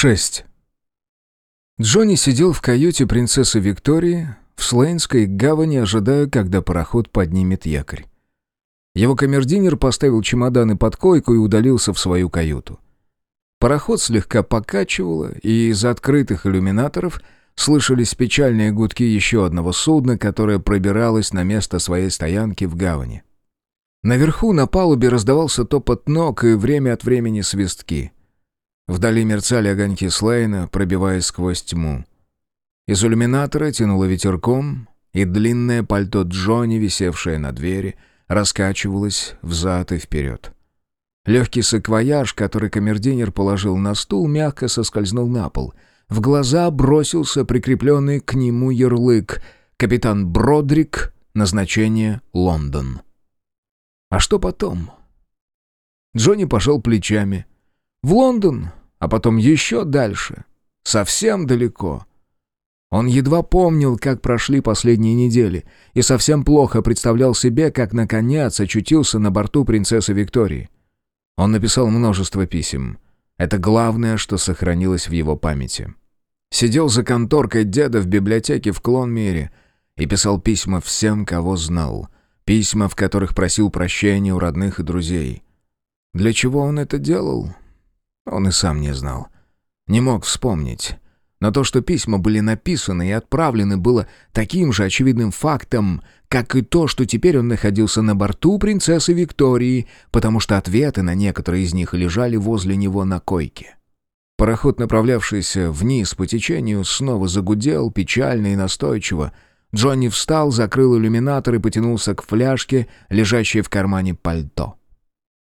6. Джонни сидел в каюте принцессы Виктории в Слейнской гавани, ожидая, когда пароход поднимет якорь. Его камердинер поставил чемоданы под койку и удалился в свою каюту. Пароход слегка покачивало, и из открытых иллюминаторов слышались печальные гудки еще одного судна, которое пробиралось на место своей стоянки в гавани. Наверху на палубе раздавался топот ног и время от времени свистки — Вдали мерцали огоньки Слейна, пробиваясь сквозь тьму. Из иллюминатора тянуло ветерком, и длинное пальто Джонни, висевшее на двери, раскачивалось взад и вперед. Легкий саквояж, который камердинер положил на стул, мягко соскользнул на пол. В глаза бросился прикрепленный к нему ярлык «Капитан Бродрик. Назначение Лондон». А что потом? Джонни пожал плечами. «В Лондон а потом еще дальше, совсем далеко. Он едва помнил, как прошли последние недели, и совсем плохо представлял себе, как наконец очутился на борту принцессы Виктории. Он написал множество писем. Это главное, что сохранилось в его памяти. Сидел за конторкой деда в библиотеке в Клонмире и писал письма всем, кого знал. Письма, в которых просил прощения у родных и друзей. Для чего он это делал? Он и сам не знал. Не мог вспомнить. Но то, что письма были написаны и отправлены, было таким же очевидным фактом, как и то, что теперь он находился на борту принцессы Виктории, потому что ответы на некоторые из них лежали возле него на койке. Пароход, направлявшийся вниз по течению, снова загудел, печально и настойчиво. Джонни встал, закрыл иллюминатор и потянулся к фляжке, лежащей в кармане пальто.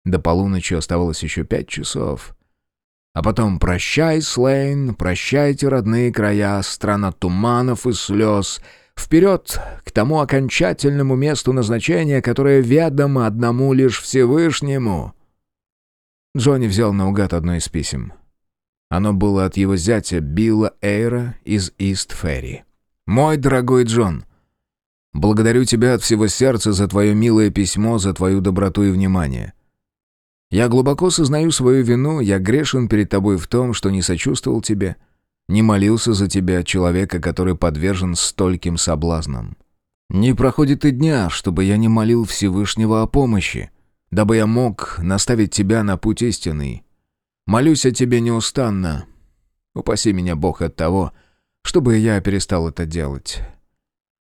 До полуночи оставалось еще пять часов. А потом «Прощай, Слейн, прощайте, родные края, страна туманов и слез», вперед к тому окончательному месту назначения, которое ведомо одному лишь Всевышнему. Джонни взял наугад одно из писем. Оно было от его зятя Билла Эйра из Ист-Ферри. «Мой дорогой Джон, благодарю тебя от всего сердца за твое милое письмо, за твою доброту и внимание. Я глубоко сознаю свою вину, я грешен перед тобой в том, что не сочувствовал тебе, не молился за тебя, человека, который подвержен стольким соблазнам. Не проходит и дня, чтобы я не молил Всевышнего о помощи, дабы я мог наставить тебя на путь истинный. Молюсь о тебе неустанно. Упаси меня, Бог, от того, чтобы я перестал это делать.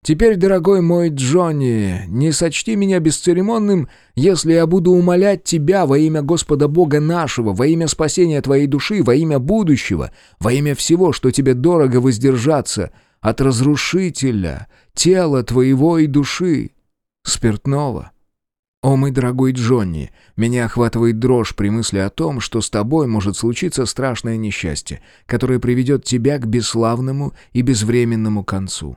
Теперь, дорогой мой Джонни, не сочти меня бесцеремонным, если я буду умолять тебя во имя Господа Бога нашего, во имя спасения твоей души, во имя будущего, во имя всего, что тебе дорого воздержаться от разрушителя тела твоего и души, спиртного. О, мой дорогой Джонни, меня охватывает дрожь при мысли о том, что с тобой может случиться страшное несчастье, которое приведет тебя к бесславному и безвременному концу.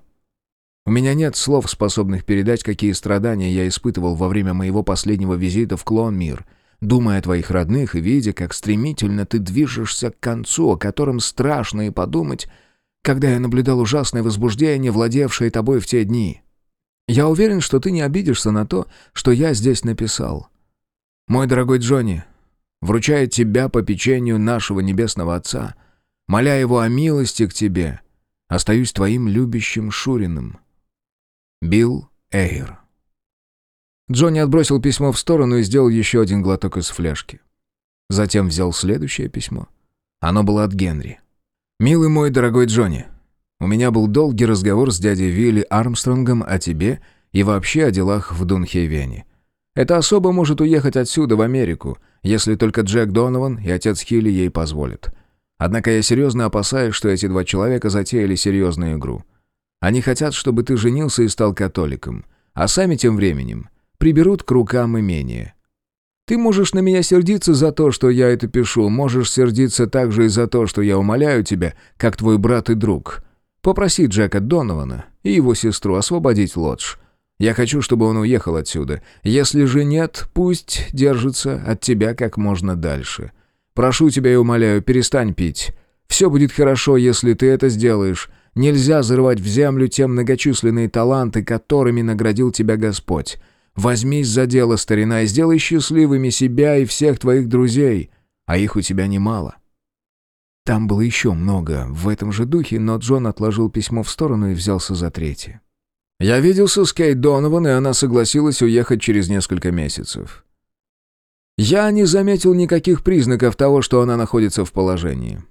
У меня нет слов, способных передать, какие страдания я испытывал во время моего последнего визита в Клонмир, думая о твоих родных и видя, как стремительно ты движешься к концу, о котором страшно и подумать, когда я наблюдал ужасное возбуждение, владевшее тобой в те дни. Я уверен, что ты не обидишься на то, что я здесь написал. Мой дорогой Джонни, вручая тебя по печенью нашего Небесного Отца, моля его о милости к тебе, остаюсь твоим любящим Шуриным». Билл Эйр. Джонни отбросил письмо в сторону и сделал еще один глоток из фляжки. Затем взял следующее письмо. Оно было от Генри. «Милый мой дорогой Джонни, у меня был долгий разговор с дядей Вилли Армстронгом о тебе и вообще о делах в Дунхейвене. Эта особа может уехать отсюда, в Америку, если только Джек Донован и отец Хилли ей позволят. Однако я серьезно опасаюсь, что эти два человека затеяли серьезную игру. Они хотят, чтобы ты женился и стал католиком, а сами тем временем приберут к рукам имение. Ты можешь на меня сердиться за то, что я это пишу, можешь сердиться также и за то, что я умоляю тебя, как твой брат и друг. Попроси Джека Донована и его сестру освободить лодж. Я хочу, чтобы он уехал отсюда. Если же нет, пусть держится от тебя как можно дальше. Прошу тебя и умоляю, перестань пить. Все будет хорошо, если ты это сделаешь. Нельзя зарывать в землю те многочисленные таланты, которыми наградил тебя Господь. Возьмись за дело, старина, и сделай счастливыми себя и всех твоих друзей, а их у тебя немало. Там было еще много в этом же духе, но Джон отложил письмо в сторону и взялся за третье. «Я виделся с Кейт Донован, и она согласилась уехать через несколько месяцев. Я не заметил никаких признаков того, что она находится в положении.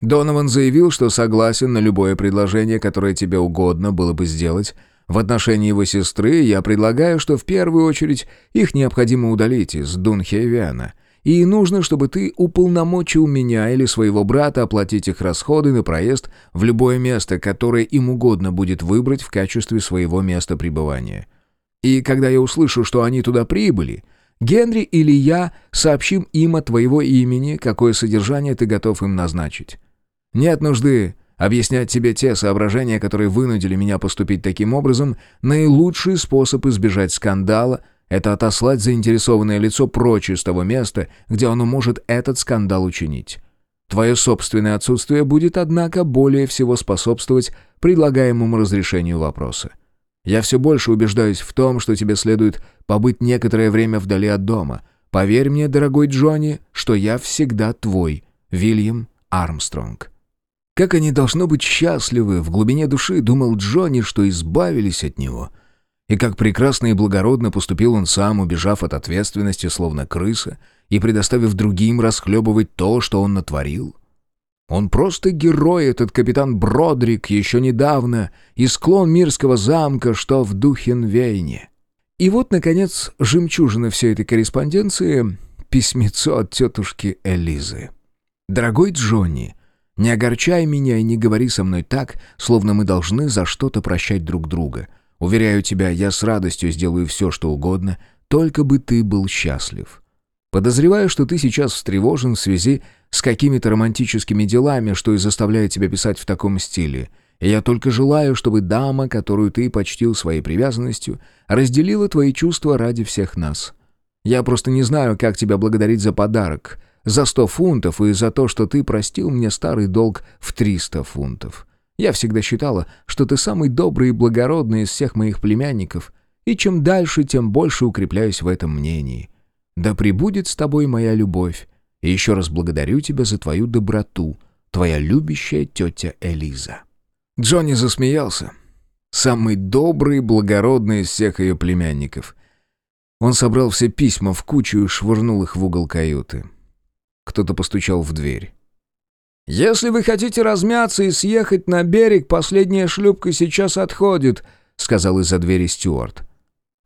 Донован заявил, что согласен на любое предложение, которое тебе угодно было бы сделать. В отношении его сестры я предлагаю, что в первую очередь их необходимо удалить из Дунхевиана, и нужно, чтобы ты уполномочил меня или своего брата оплатить их расходы на проезд в любое место, которое им угодно будет выбрать в качестве своего места пребывания. И когда я услышу, что они туда прибыли, Генри или я сообщим им от твоего имени, какое содержание ты готов им назначить. Нет нужды объяснять тебе те соображения, которые вынудили меня поступить таким образом. Наилучший способ избежать скандала — это отослать заинтересованное лицо прочь из того места, где оно может этот скандал учинить. Твое собственное отсутствие будет, однако, более всего способствовать предлагаемому разрешению вопроса. Я все больше убеждаюсь в том, что тебе следует побыть некоторое время вдали от дома. Поверь мне, дорогой Джонни, что я всегда твой, Вильям Армстронг». Как они должно быть счастливы, в глубине души думал Джонни, что избавились от него. И как прекрасно и благородно поступил он сам, убежав от ответственности, словно крыса, и предоставив другим расхлебывать то, что он натворил. Он просто герой, этот капитан Бродрик, еще недавно, и склон Мирского замка, что в Духенвейне. И вот, наконец, жемчужина всей этой корреспонденции — письмецо от тетушки Элизы. «Дорогой Джонни, не огорчай меня и не говори со мной так, словно мы должны за что-то прощать друг друга. Уверяю тебя, я с радостью сделаю все, что угодно, только бы ты был счастлив. Подозреваю, что ты сейчас встревожен в связи с какими-то романтическими делами, что и заставляет тебя писать в таком стиле. И я только желаю, чтобы дама, которую ты почтил своей привязанностью, разделила твои чувства ради всех нас. Я просто не знаю, как тебя благодарить за подарок, за сто фунтов и за то, что ты простил мне старый долг в триста фунтов. Я всегда считала, что ты самый добрый и благородный из всех моих племянников, и чем дальше, тем больше укрепляюсь в этом мнении. Да пребудет с тобой моя любовь, и еще раз благодарю тебя за твою доброту, твоя любящая тетя Элиза». Джонни засмеялся. Самый добрый и благородный из всех ее племянников. Он собрал все письма в кучу и швырнул их в угол каюты. Кто-то постучал в дверь. «Если вы хотите размяться и съехать на берег, последняя шлюпка сейчас отходит», — сказал из-за двери Стюарт.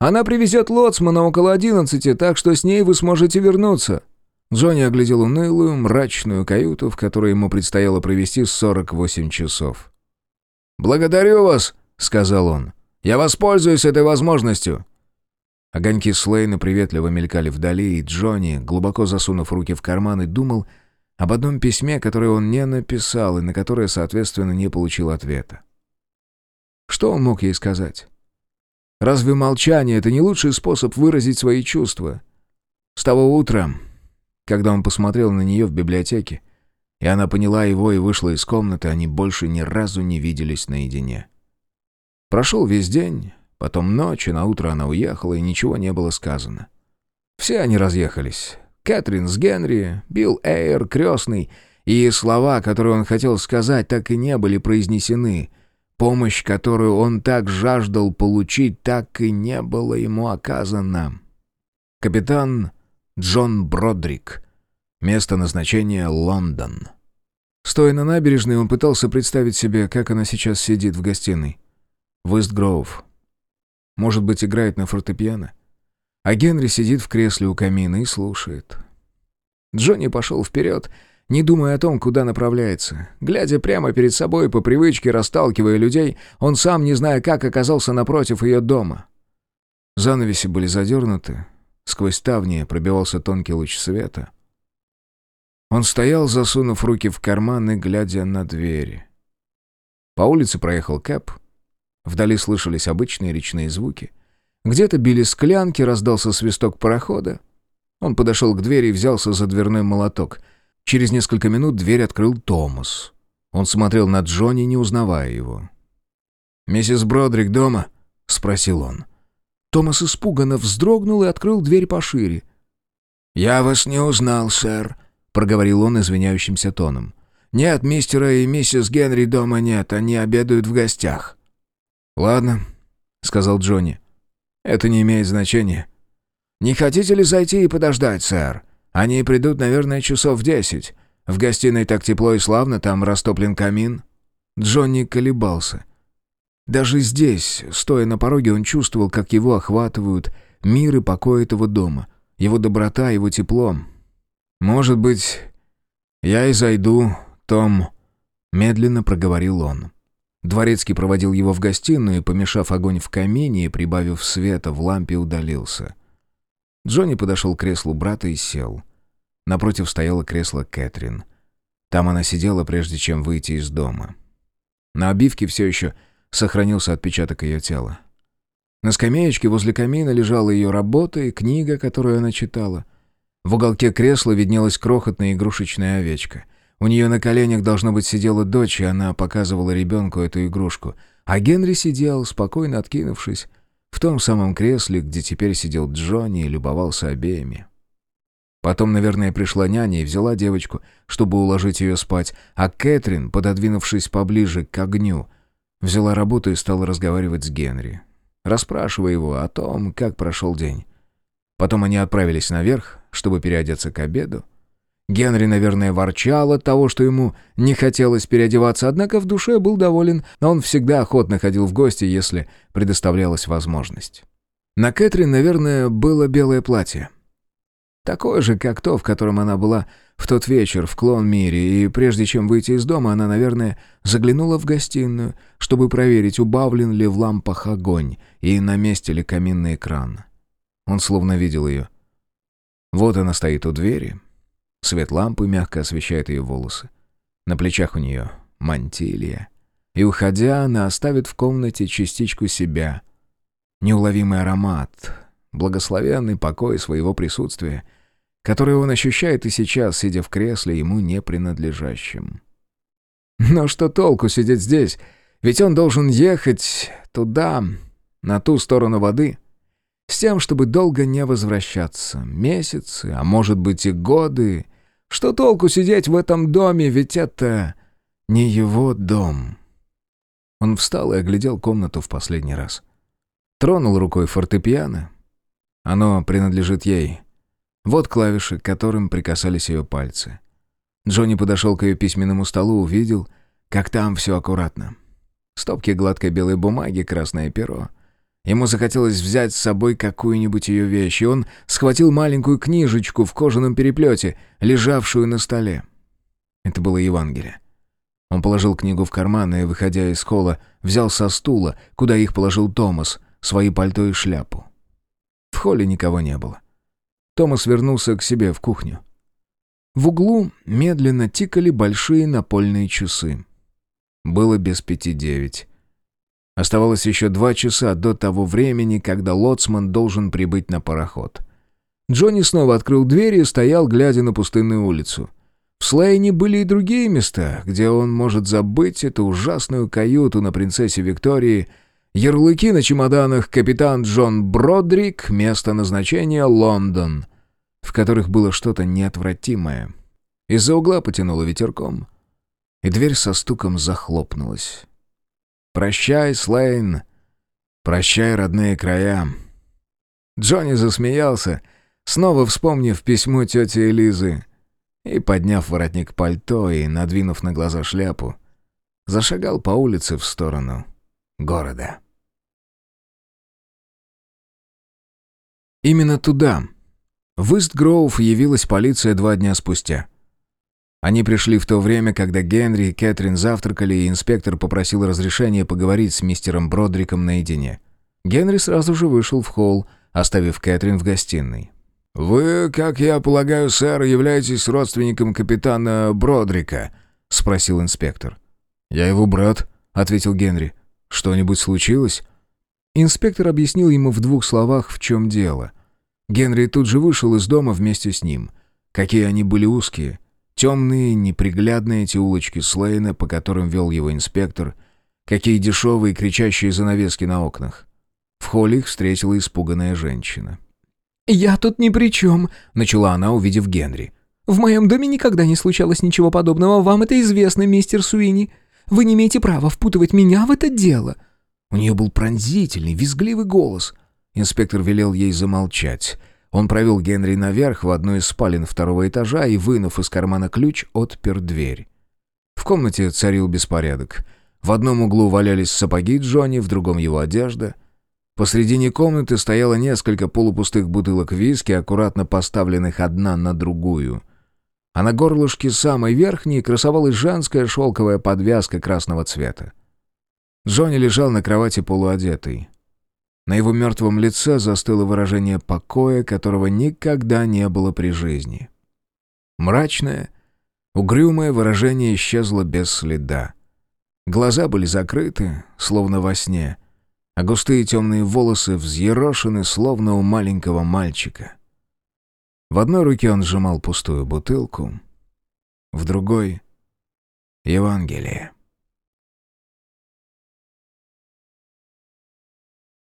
Она привезет лоцмана около одиннадцати, так что с ней вы сможете вернуться». Джонни оглядел унылую, мрачную каюту, в которой ему предстояло провести 48 часов. «Благодарю вас», — сказал он. «Я воспользуюсь этой возможностью». Огоньки Слейна приветливо мелькали вдали, и Джонни, глубоко засунув руки в карманы, думал об одном письме, которое он не написал и на которое, соответственно, не получил ответа. Что он мог ей сказать? Разве молчание — это не лучший способ выразить свои чувства? С того утра, когда он посмотрел на нее в библиотеке, и она поняла его и вышла из комнаты, они больше ни разу не виделись наедине. Прошел весь день, потом ночь, на утро она уехала, и ничего не было сказано. Все они разъехались. Кэтрин с Генри, Билл Эйр, крестный, и слова, которые он хотел сказать, так и не были произнесены — Помощь, которую он так жаждал получить, так и не была ему оказана. Капитан Джон Бродрик. Место назначения — Лондон. Стоя на набережной, он пытался представить себе, как она сейчас сидит в гостиной. Вестгроув. Может быть, играет на фортепиано. А Генри сидит в кресле у камина и слушает. Джонни пошел вперед не думая о том, куда направляется. Глядя прямо перед собой, по привычке расталкивая людей, он сам, не зная как, оказался напротив ее дома. Занавеси были задернуты, сквозь ставни пробивался тонкий луч света. Он стоял, засунув руки в карманы, глядя на двери. По улице проехал Кэп. Вдали слышались обычные речные звуки. Где-то били склянки, раздался свисток парохода. Он подошел к двери и взялся за дверной молоток — Через несколько минут дверь открыл Томас. Он смотрел на Джонни, не узнавая его. «Миссис Бродрик дома?» — спросил он. Томас испуганно вздрогнул и открыл дверь пошире. «Я вас не узнал, сэр», — проговорил он извиняющимся тоном. «Нет, мистера и миссис Генри дома нет, они обедают в гостях». «Ладно», — сказал Джонни. «Это не имеет значения». «Не хотите ли зайти и подождать, сэр? Они придут, наверное, часов в десять. В гостиной так тепло и славно, там растоплен камин». Джонни колебался. Даже здесь, стоя на пороге, он чувствовал, как его охватывают мир и покой этого дома, его доброта, его тепло. «Может быть, я и зайду, Том», — медленно проговорил он. Дворецкий проводил его в гостиную помешав огонь в камине и прибавив света, в лампе удалился. Джонни подошел к креслу брата и сел. Напротив стояло кресло Кэтрин. Там она сидела, прежде чем выйти из дома. На обивке все еще сохранился отпечаток ее тела. На скамеечке возле камина лежала ее работа и книга, которую она читала. В уголке кресла виднелась крохотная игрушечная овечка. У нее на коленях, должно быть, сидела дочь, и она показывала ребенку эту игрушку. А Генри сидел, спокойно откинувшись, в том самом кресле, где теперь сидел Джонни и любовался обеими. Потом, наверное, пришла няня и взяла девочку, чтобы уложить ее спать, а Кэтрин, пододвинувшись поближе к огню, взяла работу и стала разговаривать с Генри, расспрашивая его о том, как прошел день. Потом они отправились наверх, чтобы переодеться к обеду. Генри, наверное, ворчал от того, что ему не хотелось переодеваться, однако в душе был доволен, но он всегда охотно ходил в гости, если предоставлялась возможность. На Кэтрин, наверное, было белое платье. Такое же, как то, в котором она была в тот вечер в Клон-Мире, и прежде чем выйти из дома, она, наверное, заглянула в гостиную, чтобы проверить, убавлен ли в лампах огонь и на месте ли каминный экран. Он словно видел ее. Вот она стоит у двери. Свет лампы мягко освещает ее волосы. На плечах у нее мантилья. И, уходя, она оставит в комнате частичку себя. Неуловимый аромат, благословенный покой своего присутствия — которое он ощущает и сейчас, сидя в кресле, ему не принадлежащем. Но что толку сидеть здесь? Ведь он должен ехать туда, на ту сторону воды, с тем, чтобы долго не возвращаться. Месяцы, а может быть и годы. Что толку сидеть в этом доме, ведь это не его дом. Он встал и оглядел комнату в последний раз. Тронул рукой фортепиано. Оно принадлежит ей. Вот клавиши, к которым прикасались ее пальцы. Джонни подошел к ее письменному столу, увидел, как там все аккуратно. Стопки гладкой белой бумаги, красное перо. Ему захотелось взять с собой какую-нибудь ее вещь, и он схватил маленькую книжечку в кожаном переплете, лежавшую на столе. Это было Евангелие. Он положил книгу в карман и, выходя из холла, взял со стула, куда их положил Томас, свои пальто и шляпу. В холле никого не было. Томас вернулся к себе в кухню. В углу медленно тикали большие напольные часы. Было без пяти девять. Оставалось еще два часа до того времени, когда лоцман должен прибыть на пароход. Джонни снова открыл дверь и стоял, глядя на пустынную улицу. В Слейне были и другие места, где он может забыть эту ужасную каюту на принцессе Виктории — Ярлыки на чемоданах «Капитан Джон Бродрик», место назначения «Лондон», в которых было что-то неотвратимое. Из-за угла потянуло ветерком, и дверь со стуком захлопнулась. «Прощай, Слейн! Прощай, родные края!» Джонни засмеялся, снова вспомнив письмо тети Элизы, и, подняв воротник пальто и надвинув на глаза шляпу, зашагал по улице в сторону города. Именно туда, в Ист-Гроув, явилась полиция два дня спустя. Они пришли в то время, когда Генри и Кэтрин завтракали, и инспектор попросил разрешения поговорить с мистером Бродриком наедине. Генри сразу же вышел в холл, оставив Кэтрин в гостиной. «Вы, как я полагаю, сэр, являетесь родственником капитана Бродрика?» — спросил инспектор. «Я его брат», — ответил Генри. «Что-нибудь случилось?» Инспектор объяснил ему в двух словах, в чем дело. Генри тут же вышел из дома вместе с ним. Какие они были узкие. Темные, неприглядные эти улочки Слейна, по которым вел его инспектор. Какие дешевые кричащие занавески на окнах. В холле их встретила испуганная женщина. «Я тут ни при чем», — начала она, увидев Генри. В моем доме никогда не случалось ничего подобного. Вам это известно, мистер Суини. Вы не имеете права впутывать меня в это дело». У нее был пронзительный, визгливый голос. Инспектор велел ей замолчать. Он провел Генри наверх в одну из спален второго этажа и, вынув из кармана ключ, отпер дверь. В комнате царил беспорядок. В одном углу валялись сапоги Джонни, в другом его одежда. Посредине комнаты стояло несколько полупустых бутылок виски, аккуратно поставленных одна на другую. А на горлышке самой верхней красовалась женская шелковая подвязка красного цвета. Джонни лежал на кровати полуодетый. На его мертвом лице застыло выражение покоя, которого никогда не было при жизни. Мрачное, угрюмое выражение исчезло без следа. Глаза были закрыты, словно во сне, а густые темные волосы взъерошены, словно у маленького мальчика. В одной руке он сжимал пустую бутылку, в другой — Евангелие.